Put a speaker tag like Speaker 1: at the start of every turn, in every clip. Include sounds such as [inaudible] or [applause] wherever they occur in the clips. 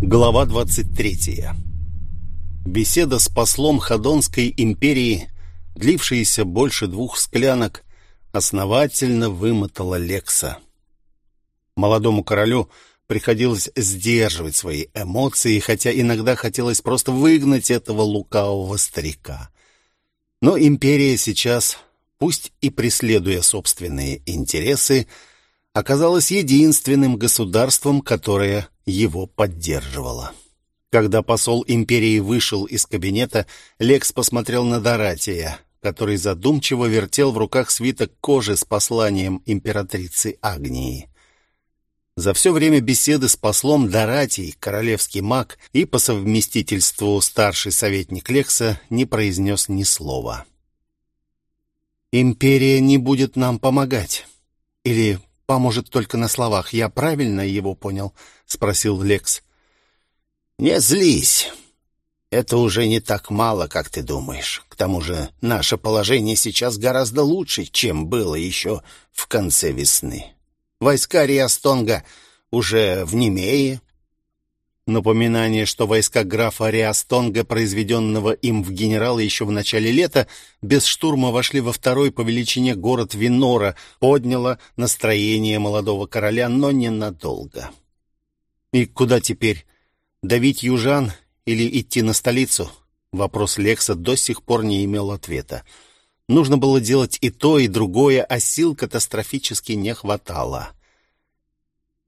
Speaker 1: Глава 23. Беседа с послом Ходонской империи, длившаяся больше двух склянок, основательно вымотала Лекса. Молодому королю приходилось сдерживать свои эмоции, хотя иногда хотелось просто выгнать этого лукавого старика. Но империя сейчас, пусть и преследуя собственные интересы, оказалась единственным государством, которое его поддерживало. Когда посол империи вышел из кабинета, Лекс посмотрел на Доратия, который задумчиво вертел в руках свиток кожи с посланием императрицы Агнии. За все время беседы с послом Доратий, королевский маг и по совместительству старший советник Лекса не произнес ни слова. «Империя не будет нам помогать. Или поможет только на словах. Я правильно его понял?» — спросил Лекс.
Speaker 2: «Не злись. Это уже не так мало, как ты думаешь. К тому же наше положение сейчас гораздо лучше, чем было еще в конце весны. Войска Риастонга уже в Немее,
Speaker 1: Напоминание, что войска графа Риастонга, произведенного им в генералы еще в начале лета, без штурма вошли во второй по величине город Винора, подняло настроение молодого короля, но ненадолго. И куда теперь? Давить южан или идти на столицу? Вопрос Лекса до сих пор не имел ответа. Нужно было делать и то, и другое, а сил катастрофически не хватало.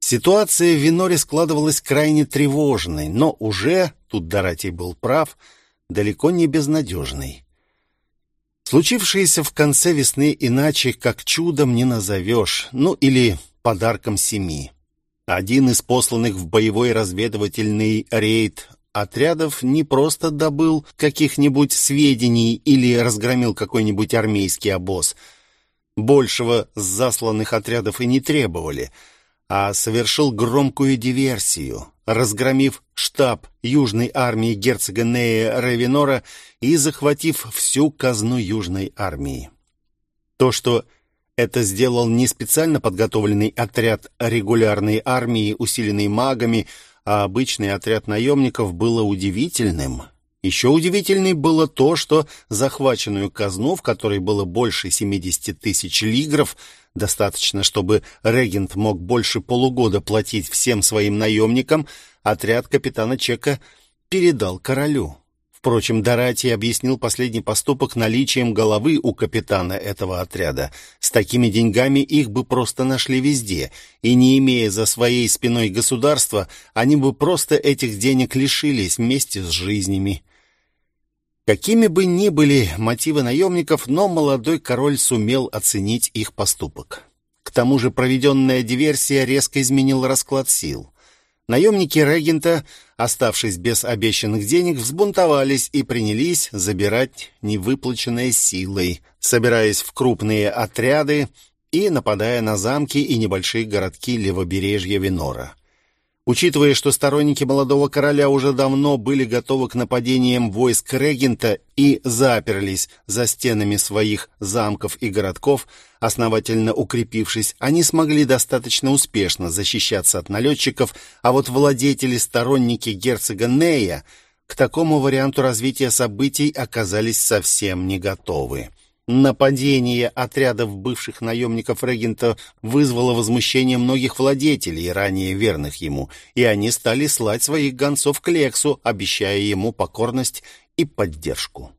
Speaker 1: Ситуация в Виноре складывалась крайне тревожной, но уже, тут Доратий был прав, далеко не безнадежной. Случившееся в конце весны иначе как чудом не назовешь, ну или подарком семи. Один из посланных в боевой разведывательный рейд отрядов не просто добыл каких-нибудь сведений или разгромил какой-нибудь армейский обоз. Большего с засланных отрядов и не требовали — а совершил громкую диверсию, разгромив штаб Южной армии герцога Нея Ревенора и захватив всю казну Южной армии. То, что это сделал не специально подготовленный отряд регулярной армии, усиленный магами, а обычный отряд наемников, было удивительным. Еще удивительней было то, что захваченную казну, в которой было больше 70 тысяч лигров, Достаточно, чтобы регент мог больше полугода платить всем своим наемникам, отряд капитана Чека передал королю. Впрочем, Доратий объяснил последний поступок наличием головы у капитана этого отряда. С такими деньгами их бы просто нашли везде, и не имея за своей спиной государства, они бы просто этих денег лишились вместе с жизнями. Какими бы ни были мотивы наемников, но молодой король сумел оценить их поступок. К тому же проведенная диверсия резко изменила расклад сил. Наемники регента, оставшись без обещанных денег, взбунтовались и принялись забирать невыплаченные силой, собираясь в крупные отряды и нападая на замки и небольшие городки левобережья Венора. Учитывая, что сторонники молодого короля уже давно были готовы к нападениям войск регента и заперлись за стенами своих замков и городков, основательно укрепившись, они смогли достаточно успешно защищаться от налетчиков, а вот владетели-сторонники герцога Нея к такому варианту развития событий оказались совсем не готовы. Нападение отрядов бывших наемников регента вызвало возмущение многих владетелей, ранее верных ему, и они стали слать своих гонцов к Лексу, обещая ему покорность и поддержку.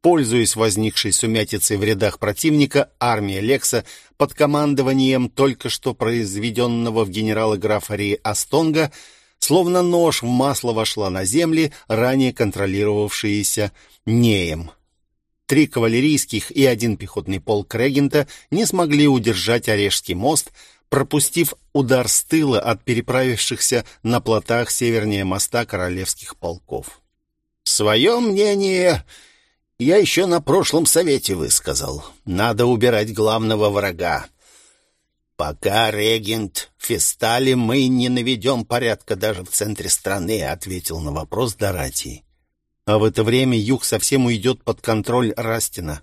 Speaker 1: Пользуясь возникшей сумятицей в рядах противника, армия Лекса под командованием только что произведенного в генерала графа Ри Астонга словно нож в масло вошла на земли, ранее контролировавшиеся Неем. Три кавалерийских и один пехотный полк регента не смогли удержать Орешский мост, пропустив удар с тыла от переправившихся на плотах севернее моста королевских полков.
Speaker 2: «Свое мнение я еще на прошлом совете высказал. Надо убирать главного врага. «Пока регент Фестали, мы не наведем порядка даже в центре страны», — ответил на вопрос Доратий.
Speaker 1: А в это время юг совсем уйдет под контроль Растина.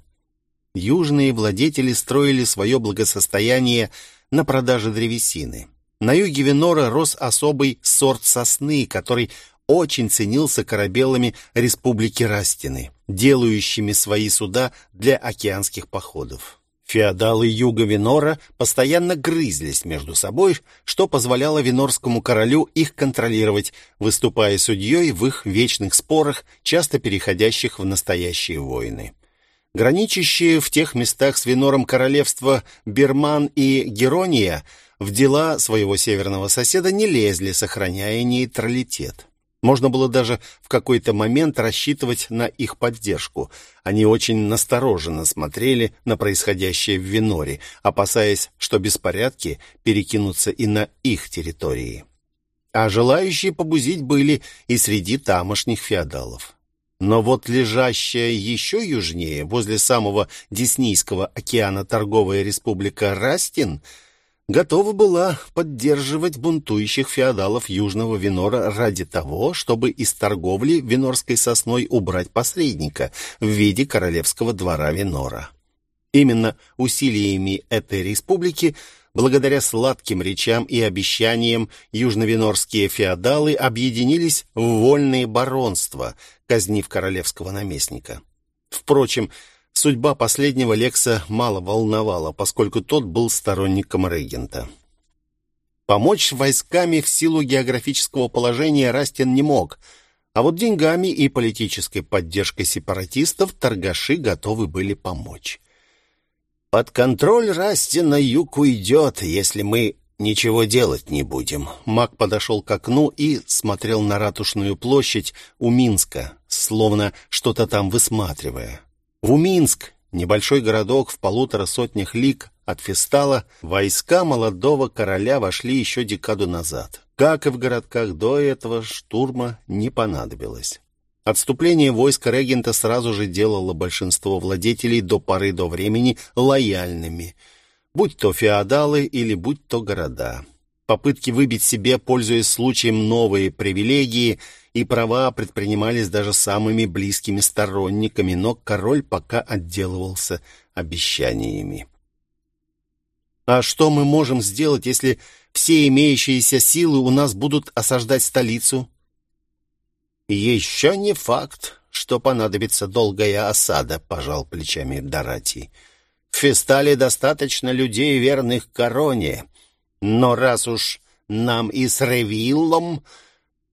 Speaker 1: Южные владетели строили свое благосостояние на продаже древесины. На юге Венора рос особый сорт сосны, который очень ценился корабелами Республики Растины, делающими свои суда для океанских походов. Феодалы юга Винора постоянно грызлись между собой, что позволяло винорскому королю их контролировать, выступая судьей в их вечных спорах, часто переходящих в настоящие войны. Граничащие в тех местах с Винором королевства Бирман и Герония в дела своего северного соседа не лезли, сохраняя нейтралитет. Можно было даже в какой-то момент рассчитывать на их поддержку. Они очень настороженно смотрели на происходящее в Виноре, опасаясь, что беспорядки перекинутся и на их территории. А желающие побузить были и среди тамошних феодалов. Но вот лежащая еще южнее, возле самого Деснийского океана торговая республика Растин – готова была поддерживать бунтующих феодалов Южного Винора ради того, чтобы из торговли винорской сосной убрать посредника в виде королевского двора Винора. Именно усилиями этой республики, благодаря сладким речам и обещаниям, южновинорские феодалы объединились в вольные баронства, казнив королевского наместника. Впрочем, Судьба последнего Лекса мало волновала, поскольку тот был сторонником регента. Помочь войсками в силу географического положения Растин не мог, а вот деньгами и политической поддержкой сепаратистов торгаши готовы были помочь. «Под контроль Растина юг уйдет, если мы ничего делать не будем». Маг подошел к окну и смотрел на ратушную площадь у Минска, словно что-то там высматривая. В Уминск, небольшой городок в полутора сотнях лиг от Фестала, войска молодого короля вошли еще декаду назад. Как и в городках до этого, штурма не понадобилось. Отступление войск регента сразу же делало большинство владетелей до поры до времени лояльными, будь то феодалы или будь то города. Попытки выбить себе, пользуясь случаем, новые привилегии и права предпринимались даже самыми близкими сторонниками, но король пока отделывался обещаниями. А что мы можем сделать, если все имеющиеся силы у нас будут осаждать столицу? Еще не факт, что понадобится долгая осада, пожал плечами Доратий. В Фестале достаточно людей, верных короне. Но раз уж нам и с Ревиллом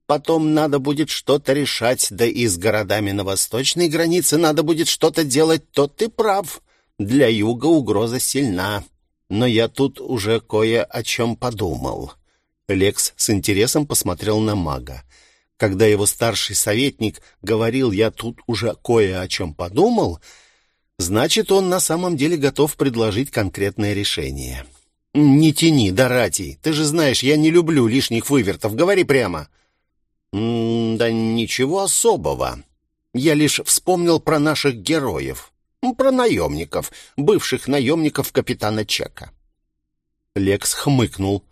Speaker 1: потом надо будет что-то решать, да и с городами на восточной границе надо будет что-то делать, то ты прав. Для юга угроза сильна. Но я тут уже кое о чем подумал». Лекс с интересом посмотрел на мага. Когда его старший советник говорил «я тут уже кое о чем подумал», значит, он на самом деле готов предложить конкретное решение. «Не тяни, Доратий. Ты же знаешь, я не люблю лишних вывертов. Говори прямо». «Да ничего особого. Я лишь вспомнил про наших героев. Про наемников, бывших наемников капитана Чека». Лекс хмыкнул.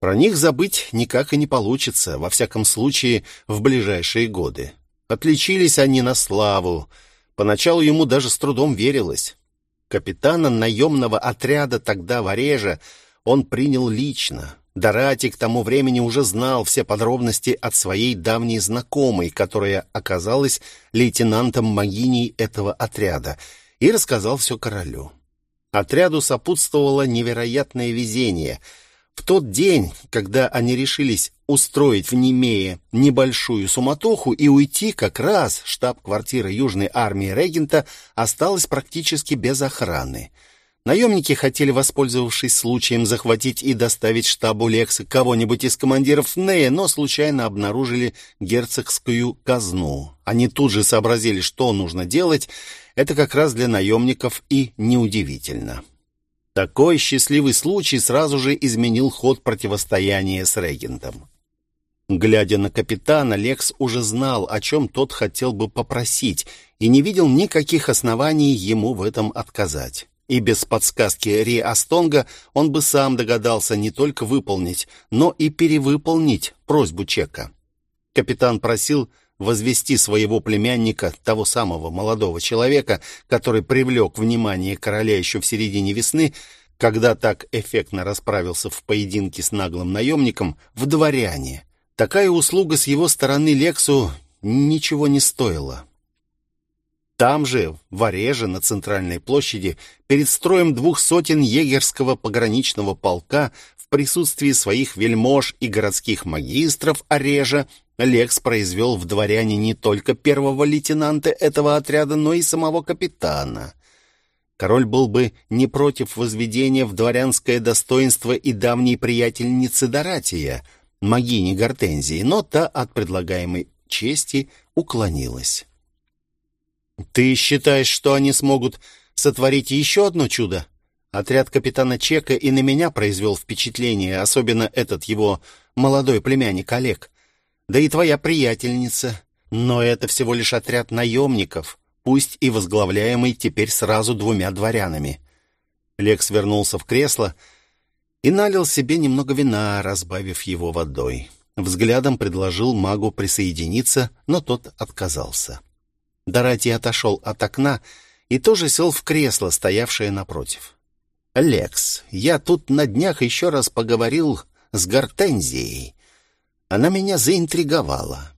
Speaker 1: «Про них забыть никак и не получится, во всяком случае, в ближайшие годы. Отличились они на славу. Поначалу ему даже с трудом верилось. Капитана наемного отряда тогда в Ореже он принял лично. Дорати к тому времени уже знал все подробности от своей давней знакомой, которая оказалась лейтенантом Магиней этого отряда, и рассказал все королю. Отряду сопутствовало невероятное везение — в тот день, когда они решились устроить в Немее небольшую суматоху и уйти, как раз штаб-квартира Южной армии регента осталась практически без охраны. Наемники хотели, воспользовавшись случаем, захватить и доставить штабу Лекса кого-нибудь из командиров Нея, но случайно обнаружили герцогскую казну. Они тут же сообразили, что нужно делать. Это как раз для наемников и неудивительно. Такой счастливый случай сразу же изменил ход противостояния с регентом. Глядя на капитана, Лекс уже знал, о чем тот хотел бы попросить, и не видел никаких оснований ему в этом отказать. И без подсказки Ри Астонга он бы сам догадался не только выполнить, но и перевыполнить просьбу Чека. Капитан просил возвести своего племянника, того самого молодого человека, который привлек внимание короля еще в середине весны, когда так эффектно расправился в поединке с наглым наемником, в дворяне. Такая услуга с его стороны Лексу ничего не стоила. Там же, в Ореже, на центральной площади, перед строем двух сотен егерского пограничного полка в присутствии своих вельмож и городских магистров Орежа Лекс произвел в дворяне не только первого лейтенанта этого отряда, но и самого капитана. Король был бы не против возведения в дворянское достоинство и давней приятельницы Доратия, могини Гортензии, но та от предлагаемой чести уклонилась. «Ты считаешь, что они смогут сотворить еще одно чудо?» Отряд капитана Чека и на меня произвел впечатление, особенно этот его молодой племянник Олег. Да и твоя приятельница. Но это всего лишь отряд наемников, пусть и возглавляемый теперь сразу двумя дворянами. Лекс вернулся в кресло и налил себе немного вина, разбавив его водой. Взглядом предложил магу присоединиться, но тот отказался. Доратий отошел от окна и тоже сел в кресло, стоявшее напротив. «Лекс, я тут на днях еще раз поговорил с Гортензией. Она меня заинтриговала.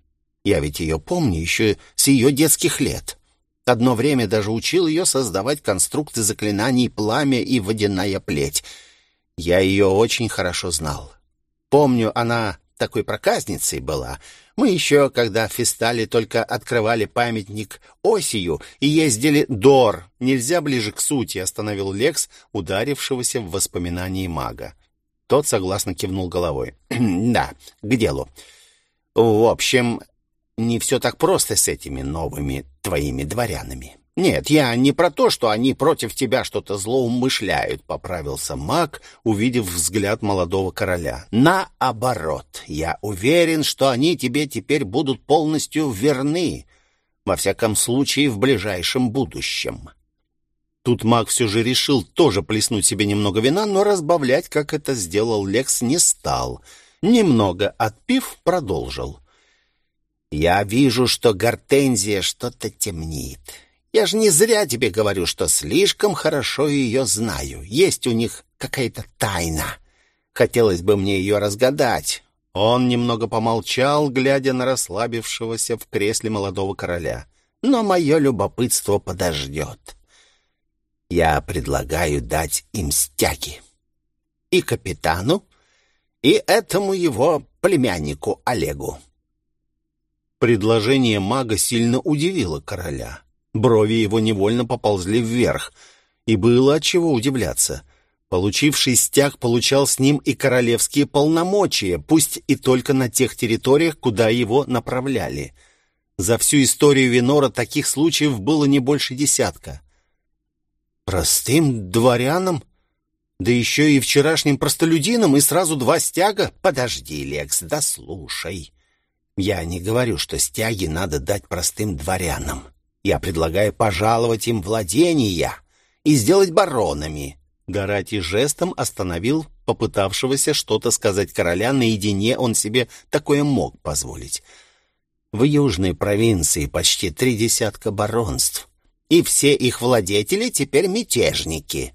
Speaker 1: Я ведь ее помню еще с ее детских лет. Одно время даже учил ее создавать конструкты заклинаний «Пламя» и «Водяная плеть». Я ее очень хорошо знал. Помню, она такой проказницей была — мы еще, когда в Фестале только открывали памятник Осию и ездили Дор. Нельзя ближе к сути, остановил Лекс, ударившегося в воспоминании мага. Тот согласно кивнул головой. [clears throat] да, к делу. В общем, не все так просто с этими новыми твоими дворянами. «Нет, я не про то, что они против тебя что-то злоумышляют», — поправился маг, увидев взгляд молодого короля. «Наоборот, я уверен, что они тебе теперь будут полностью верны, во всяком случае в ближайшем будущем». Тут маг все же решил тоже плеснуть себе немного вина, но разбавлять, как это сделал Лекс, не стал. Немного отпив, продолжил. «Я вижу, что гортензия что-то темнит». Я же не зря тебе говорю, что слишком хорошо ее знаю. Есть у них какая-то тайна. Хотелось бы мне ее разгадать». Он немного помолчал, глядя на расслабившегося в кресле молодого короля. «Но мое любопытство подождет. Я предлагаю дать им стяги. И капитану, и этому его племяннику Олегу». Предложение мага сильно удивило короля. Брови его невольно поползли вверх. И было от чего удивляться. Получивший стяг получал с ним и королевские полномочия, пусть и только на тех территориях, куда его направляли. За всю историю Винора таких случаев было не больше десятка. «Простым дворянам? Да еще и вчерашним простолюдинам, и сразу два стяга? Подожди, Лекс, да слушай. Я не говорю, что стяги надо дать простым дворянам. Я предлагаю пожаловать им владения и сделать баронами». Горати жестом остановил попытавшегося что-то сказать короля. Наедине он себе такое мог позволить. В южной провинции почти три десятка баронств, и все их владетели теперь мятежники.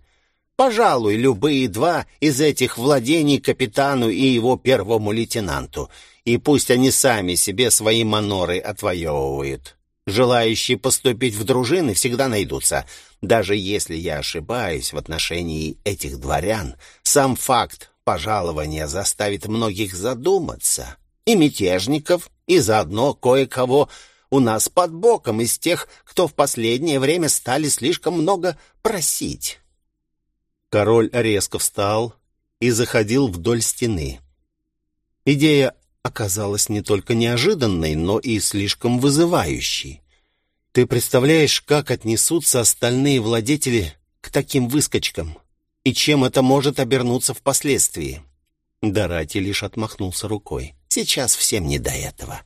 Speaker 1: Пожалуй, любые два из этих владений капитану и его первому лейтенанту, и пусть они сами себе свои маноры отвоевывают. Желающие поступить в дружины всегда найдутся. Даже если я ошибаюсь в отношении этих дворян, сам факт пожалования заставит многих задуматься. И мятежников, и заодно кое-кого у нас под боком из тех, кто в последнее время стали слишком много просить. Король резко встал и заходил вдоль стены. Идея оказалась не только неожиданной, но и слишком вызывающей. Ты представляешь, как отнесутся остальные владетели к таким выскочкам? И чем это может обернуться впоследствии?» Дорати лишь отмахнулся рукой. «Сейчас всем не до этого.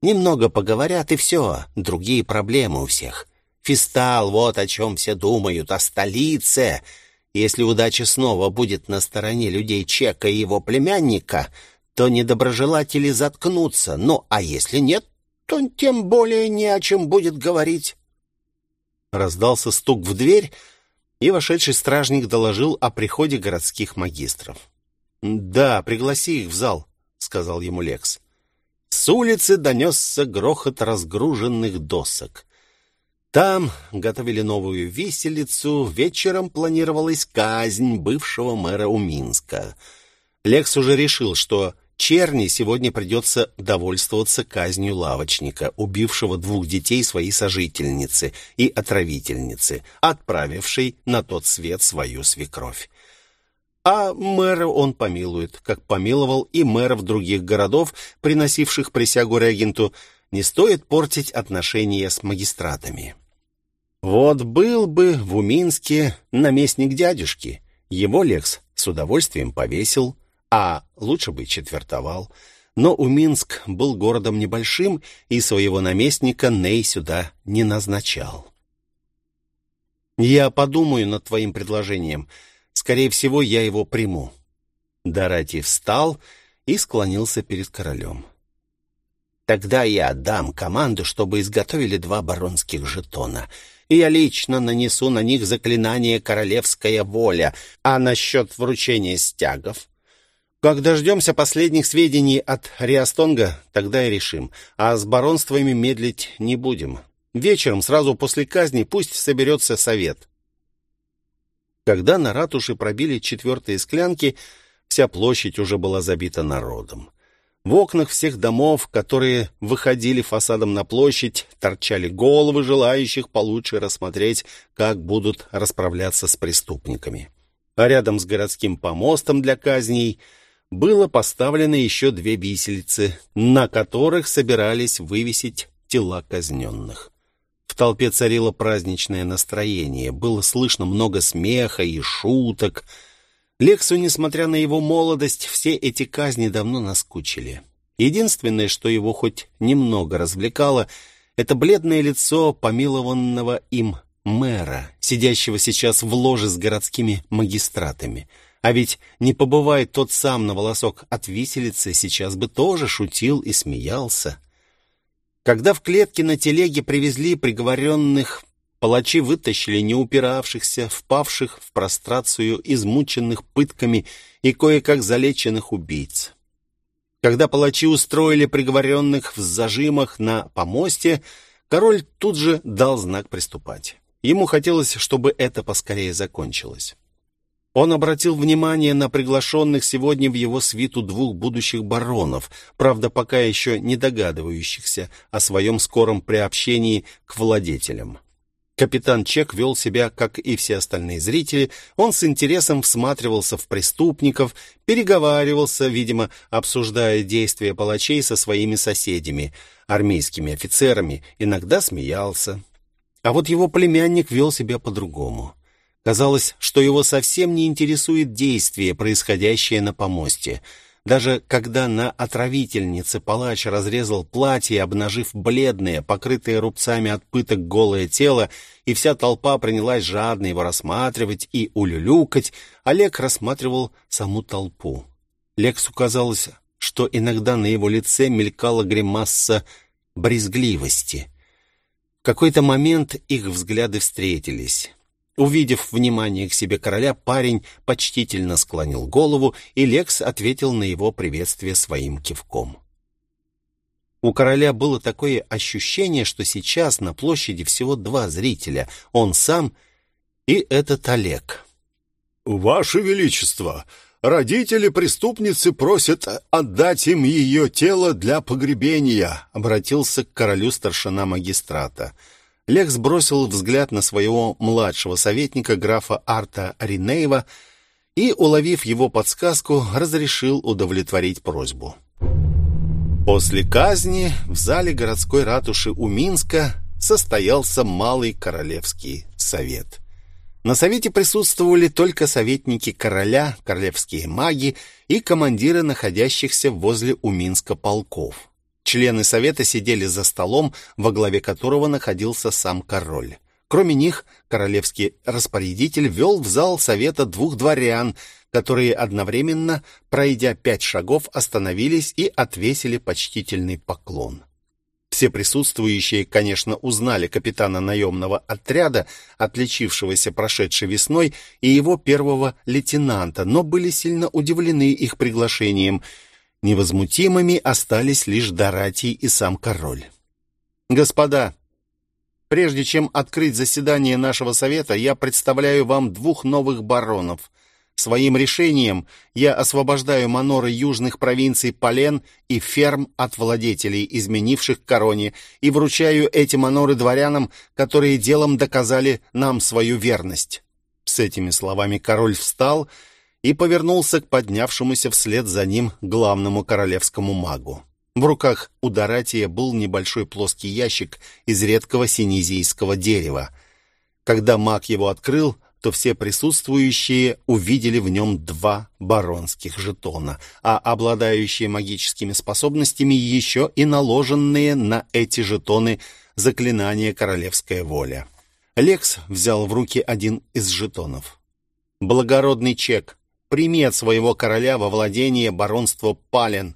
Speaker 1: Немного поговорят, и все. Другие проблемы у всех. Фистал, вот о чем все думают, о столице. Если удача снова будет на стороне людей Чека и его племянника, то недоброжелатели заткнутся. Ну, а если нет, то тем более не о чем будет говорить. Раздался стук в дверь, и вошедший стражник доложил о приходе городских магистров. «Да, пригласи их в зал», — сказал ему Лекс. С улицы донесся грохот разгруженных досок. Там готовили новую виселицу, вечером планировалась казнь бывшего мэра Уминска. Лекс уже решил, что Черни сегодня придется довольствоваться казнью лавочника, убившего двух детей своей сожительницы и отравительницы, отправившей на тот свет свою свекровь. А мэра он помилует, как помиловал и мэров других городов, приносивших присягу регенту, не стоит портить отношения с магистратами. Вот был бы в Уминске наместник дядюшки, его Лекс с удовольствием повесил, а лучше бы четвертовал. Но Уминск был городом небольшим, и своего наместника Ней сюда не назначал. «Я подумаю над твоим предложением», Скорее всего, я его приму». Дорати встал и склонился перед королем. «Тогда я отдам команду, чтобы изготовили два баронских жетона, и я лично нанесу на них заклинание «Королевская воля», а насчет вручения стягов как дождемся последних сведений от Риастонга, тогда и решим. А с баронствами медлить не будем. Вечером, сразу после казни, пусть соберется совет. Когда на ратуше пробили четвертые склянки, вся площадь уже была забита народом. В окнах всех домов, которые выходили фасадом на площадь, торчали головы желающих получше рассмотреть, как будут расправляться с преступниками. А рядом с городским помостом для казней было поставлено еще две виселицы, на которых собирались вывесить тела казненных. В толпе царило праздничное настроение, было слышно много смеха и шуток. Лексу, несмотря на его молодость, все эти казни давно наскучили. Единственное, что его хоть немного развлекало, это бледное лицо помилованного им мэра, сидящего сейчас в ложе с городскими магистратами. А ведь не побывает тот сам на волосок от виселицы, сейчас бы тоже шутил и смеялся. Когда в клетке на телеге привезли приговоренных, палачи вытащили неупиравшихся, впавших в прострацию, измученных пытками и кое-как залеченных убийц. Когда палачи устроили приговоренных в зажимах на помосте, король тут же дал знак приступать. Ему хотелось, чтобы это поскорее закончилось. Он обратил внимание на приглашенных сегодня в его свиту двух будущих баронов, правда, пока еще не догадывающихся о своем скором приобщении к владетелям. Капитан Чек вел себя, как и все остальные зрители. Он с интересом всматривался в преступников, переговаривался, видимо, обсуждая действия палачей со своими соседями, армейскими офицерами, иногда смеялся. А вот его племянник вел себя по-другому. Казалось, что его совсем не интересует действие, происходящее на помосте. Даже когда на отравительнице палач разрезал платье, обнажив бледное, покрытое рубцами от пыток голое тело, и вся толпа принялась жадно его рассматривать и улюлюкать, Олег рассматривал саму толпу. Лексу казалось, что иногда на его лице мелькала гримаса брезгливости. В какой-то момент их взгляды встретились. Увидев внимание к себе короля, парень почтительно склонил голову, и Лекс ответил на его приветствие своим кивком. У короля было такое ощущение, что сейчас на площади всего два зрителя, он сам и этот Олег.
Speaker 3: «Ваше Величество, родители преступницы просят отдать им ее тело для погребения», обратился к королю старшина магистрата. Лекс бросил взгляд на своего младшего советника, графа Арта Ринеева, и, уловив его подсказку, разрешил удовлетворить просьбу. После казни в зале городской ратуши у Минска состоялся Малый Королевский совет. На совете присутствовали только советники короля, королевские маги и командиры находящихся возле Уминска полков. Члены совета сидели за столом, во главе которого находился сам король. Кроме них, королевский распорядитель вел в зал совета двух дворян, которые пройдя пять шагов, остановились и отвесили почтительный поклон.
Speaker 1: Все присутствующие, конечно, узнали капитана наемного отряда, отличившегося прошедшей весной, и его первого лейтенанта, но были сильно удивлены их приглашением. Невозмутимыми остались лишь Доратий и сам король. «Господа, прежде чем открыть заседание нашего совета, я представляю вам двух новых баронов — Своим решением я освобождаю маноры южных провинций Полен и ферм от владетелей, изменивших короне, и вручаю эти маноры дворянам, которые делом доказали нам свою верность». С этими словами король встал и повернулся к поднявшемуся вслед за ним главному королевскому магу. В руках у Доратия был небольшой плоский ящик из редкого синезийского дерева. Когда маг его открыл, то все присутствующие увидели в нем два баронских жетона, а обладающие магическими способностями еще и наложенные на эти жетоны заклинания «Королевская воля». Лекс взял в руки один из жетонов. «Благородный чек. Прими от своего короля во владение баронство Пален.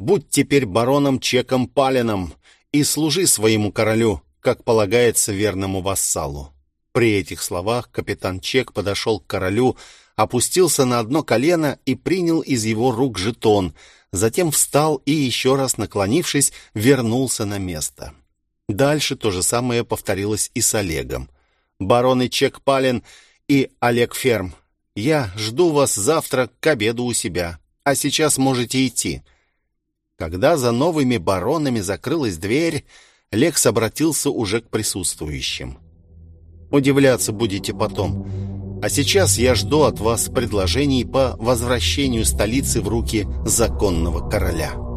Speaker 1: Будь теперь бароном Чеком Паленом и служи своему королю, как полагается верному вассалу». При этих словах капитан Чек подошел к королю, опустился на одно колено и принял из его рук жетон, затем встал и, еще раз наклонившись, вернулся на место. Дальше то же самое повторилось и с Олегом. «Бароны Чек Пален и Олег Ферм, я жду вас завтра к обеду у себя, а сейчас можете идти». Когда за новыми баронами закрылась дверь, Лекс обратился уже к присутствующим. Удивляться будете потом. А сейчас я жду от вас предложений по возвращению столицы в руки законного короля».